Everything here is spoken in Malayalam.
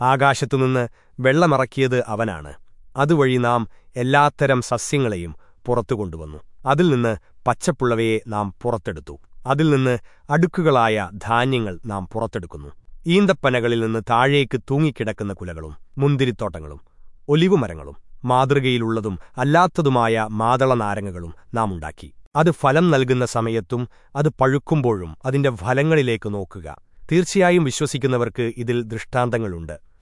ആകാശത്തുനിന്ന് വെള്ളമിറക്കിയത് അവനാണ്. അതുവഴി നാം എല്ലാത്തരം സസ്യങ്ങളെയും പുറത്തു കൊണ്ടുവന്നു അതിൽ നിന്ന് പച്ചപ്പുള്ളവയെ നാം പുറത്തെടുത്തു. അതിൽ നിന്ന് അടുക്കുകളായ ധാന്യങ്ങൾ നാം പുറത്തെടുക്കുന്നു. ഈന്തപ്പനകളിൽ നിന്ന് താഴേക്ക് തൂങ്ങിക്കിടക്കുന്ന കുലകളും മുന്തിരിത്തോട്ടങ്ങളും ഒലിവുമരങ്ങളും മാതൃകയിലുള്ളതും അല്ലാത്തതുമായ മാതളനാരങ്ങകളും നാം ഉണ്ടാക്കി. അത് ഫലം നൽകുന്ന സമയത്തും അത് പഴുക്കുമ്പോഴും അതിന്റെ ഫലങ്ങളിലേക്ക് നോക്കുക. തീർച്ചയായും വിശ്വസിക്കുന്നവർക്ക് ഇതിൽ ദൃഷ്ടാന്തങ്ങളുണ്ട്.